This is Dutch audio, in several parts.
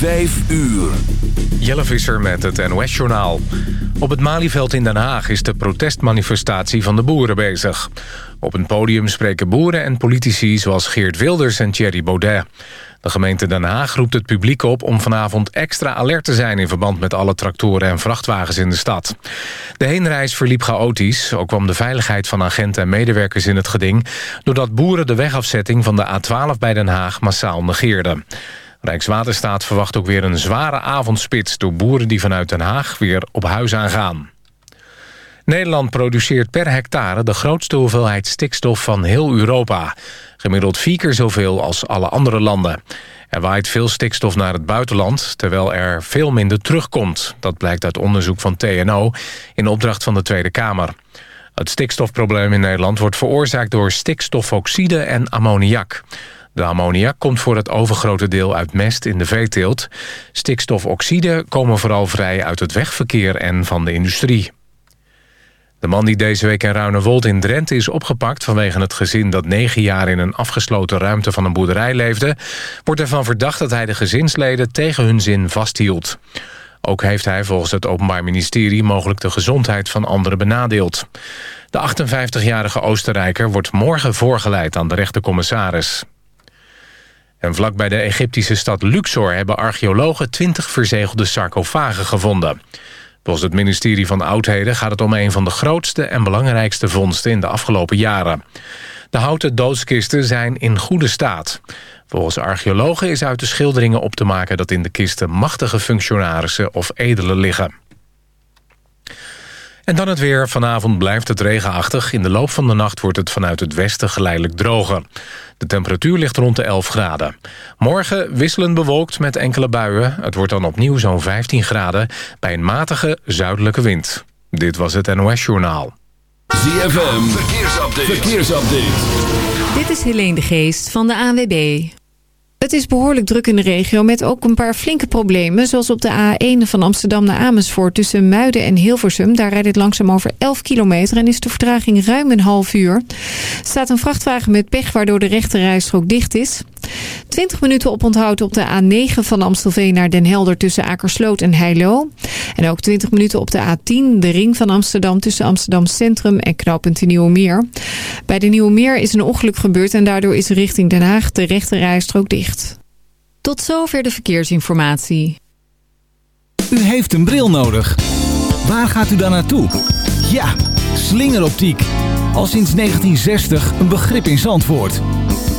Vijf uur. Jelle Visser met het NOS-journaal. Op het Malieveld in Den Haag is de protestmanifestatie van de boeren bezig. Op een podium spreken boeren en politici zoals Geert Wilders en Thierry Baudet. De gemeente Den Haag roept het publiek op om vanavond extra alert te zijn... in verband met alle tractoren en vrachtwagens in de stad. De heenreis verliep chaotisch. Ook kwam de veiligheid van agenten en medewerkers in het geding... doordat boeren de wegafzetting van de A12 bij Den Haag massaal negeerden. Rijkswaterstaat verwacht ook weer een zware avondspits... door boeren die vanuit Den Haag weer op huis aangaan. Nederland produceert per hectare de grootste hoeveelheid stikstof van heel Europa. Gemiddeld vier keer zoveel als alle andere landen. Er waait veel stikstof naar het buitenland, terwijl er veel minder terugkomt. Dat blijkt uit onderzoek van TNO in opdracht van de Tweede Kamer. Het stikstofprobleem in Nederland wordt veroorzaakt door stikstofoxide en ammoniak. De ammoniak komt voor het overgrote deel uit mest in de veeteelt. Stikstofoxide komen vooral vrij uit het wegverkeer en van de industrie. De man die deze week in Ruinewold in Drenthe is opgepakt... vanwege het gezin dat negen jaar in een afgesloten ruimte van een boerderij leefde... wordt ervan verdacht dat hij de gezinsleden tegen hun zin vasthield. Ook heeft hij volgens het Openbaar Ministerie mogelijk de gezondheid van anderen benadeeld. De 58-jarige Oostenrijker wordt morgen voorgeleid aan de rechtercommissaris. En vlak bij de Egyptische stad Luxor hebben archeologen 20 verzegelde sarcofagen gevonden. Volgens het ministerie van Oudheden gaat het om een van de grootste en belangrijkste vondsten in de afgelopen jaren. De houten doodskisten zijn in goede staat. Volgens archeologen is uit de schilderingen op te maken dat in de kisten machtige functionarissen of edelen liggen. En dan het weer. Vanavond blijft het regenachtig. In de loop van de nacht wordt het vanuit het westen geleidelijk droger. De temperatuur ligt rond de 11 graden. Morgen wisselend bewolkt met enkele buien. Het wordt dan opnieuw zo'n 15 graden bij een matige zuidelijke wind. Dit was het NOS Journaal. ZFM, verkeersupdate. verkeersupdate. Dit is Helene de Geest van de ANWB. Het is behoorlijk druk in de regio met ook een paar flinke problemen. Zoals op de A1 van Amsterdam naar Amersfoort tussen Muiden en Hilversum. Daar rijdt het langzaam over 11 kilometer en is de vertraging ruim een half uur. Staat een vrachtwagen met pech waardoor de rechterrijstrook dicht is. 20 minuten oponthoud op de A9 van Amstelveen naar Den Helder tussen Akersloot en Heilo. En ook 20 minuten op de A10, de ring van Amsterdam tussen Amsterdam Centrum en knooppunt Nieuwe Meer. Bij de Nieuwe Meer is een ongeluk gebeurd en daardoor is richting Den Haag de rechterrijstrook dicht. Tot zover de verkeersinformatie. U heeft een bril nodig. Waar gaat u dan naartoe? Ja, slingeroptiek. Al sinds 1960 een begrip in Zandvoort.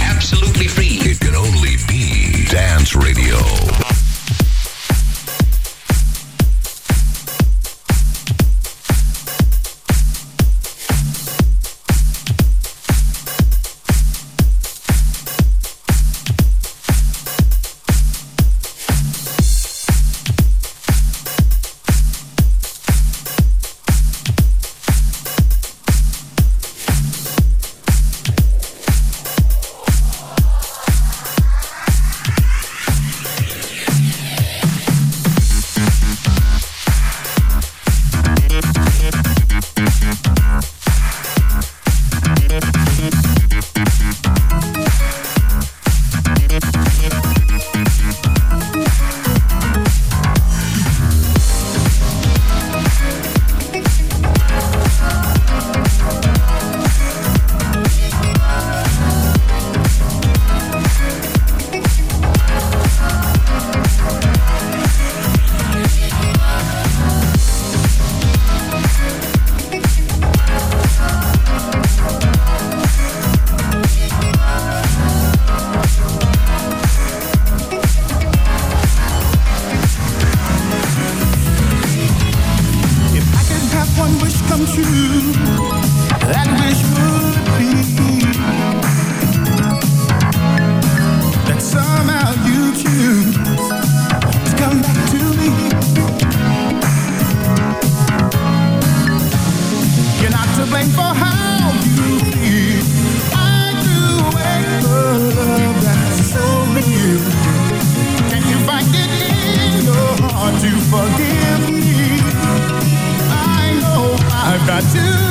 Absolutely free. To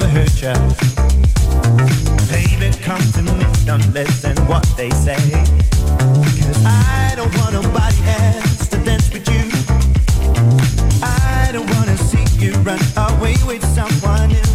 never hurt ya. Baby, come to me, don't listen what they say. Cause I don't want nobody else to dance with you. I don't wanna see you run away with someone else.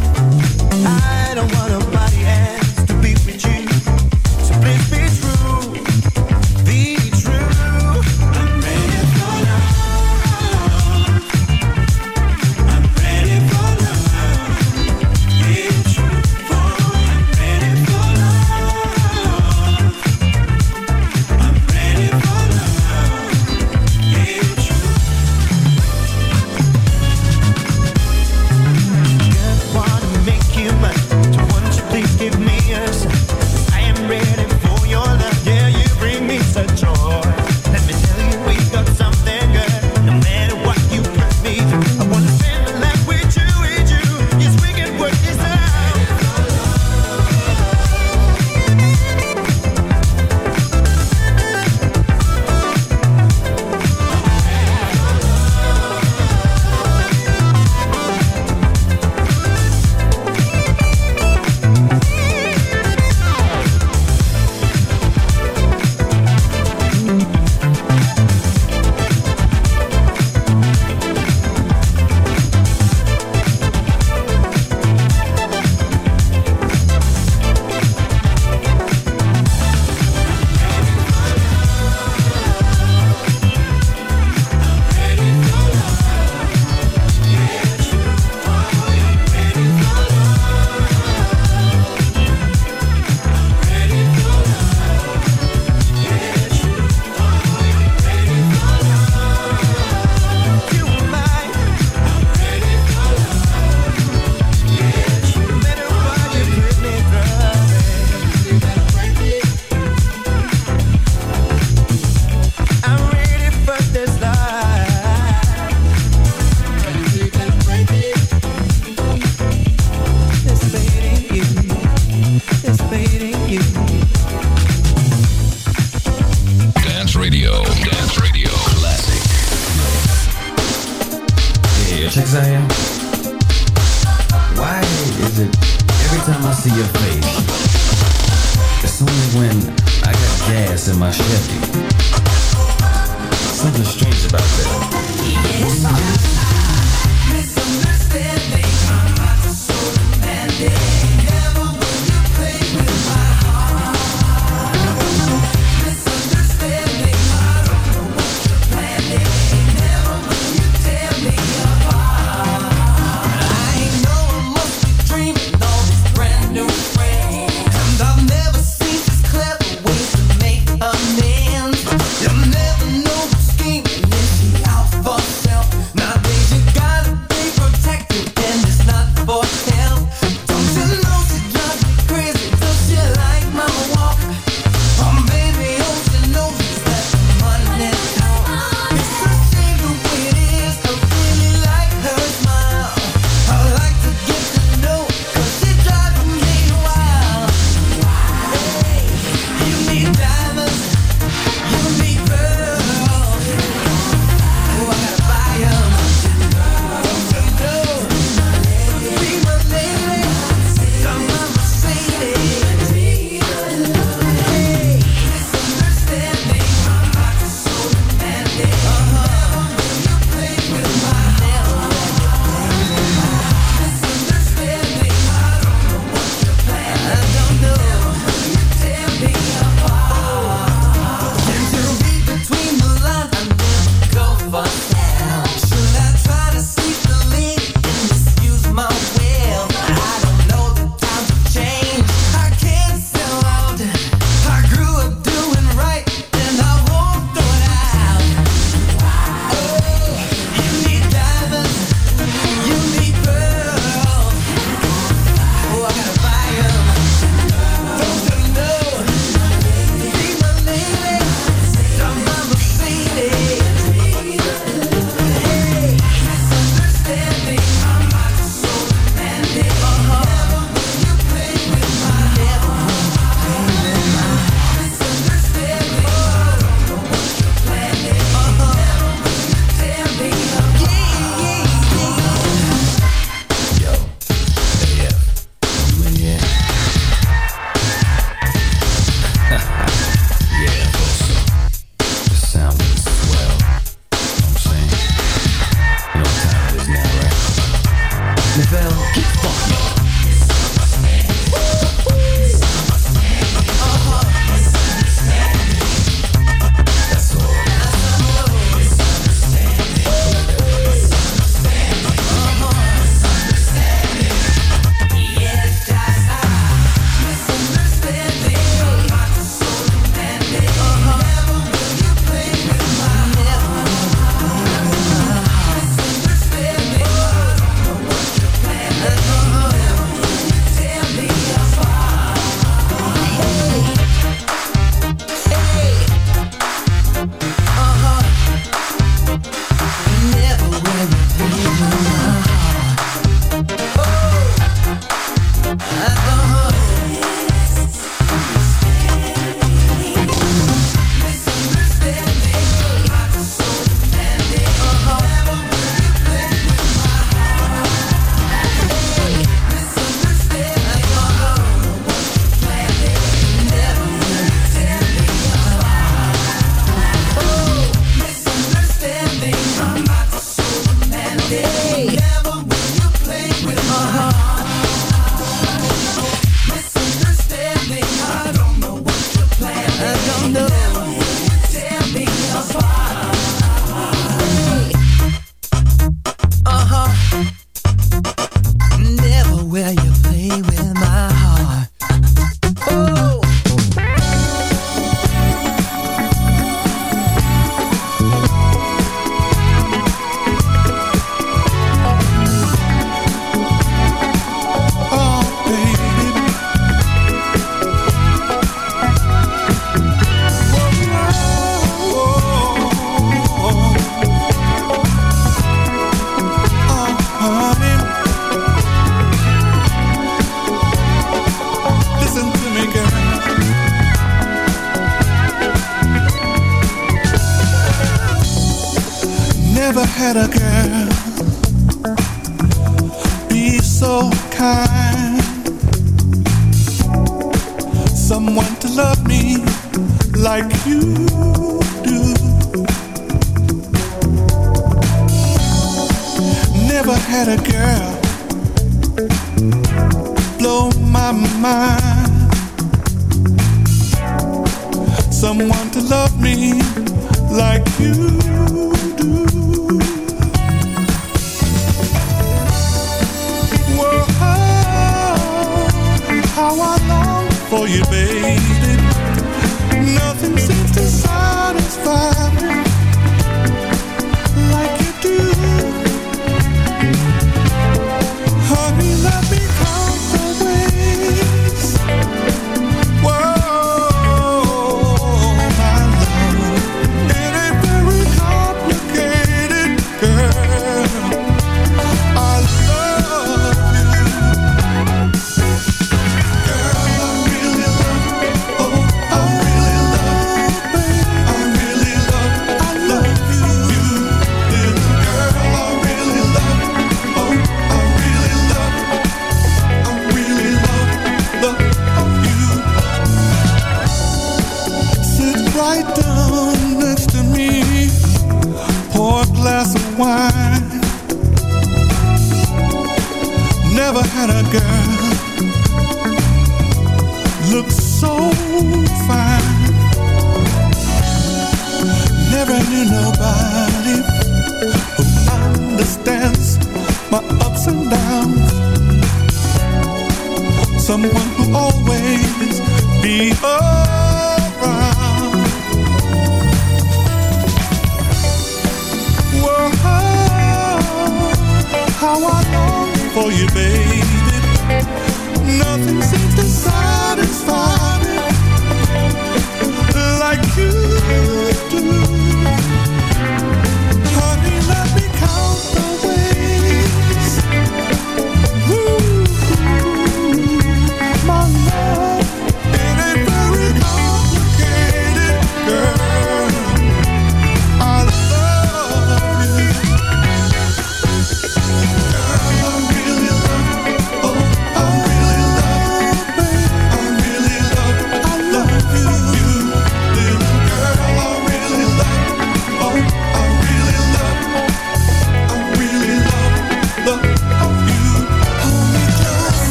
someone to love me like you do. Never had a girl blow my mind. Someone to love me like you. you, baby. Nothing seems to satisfy.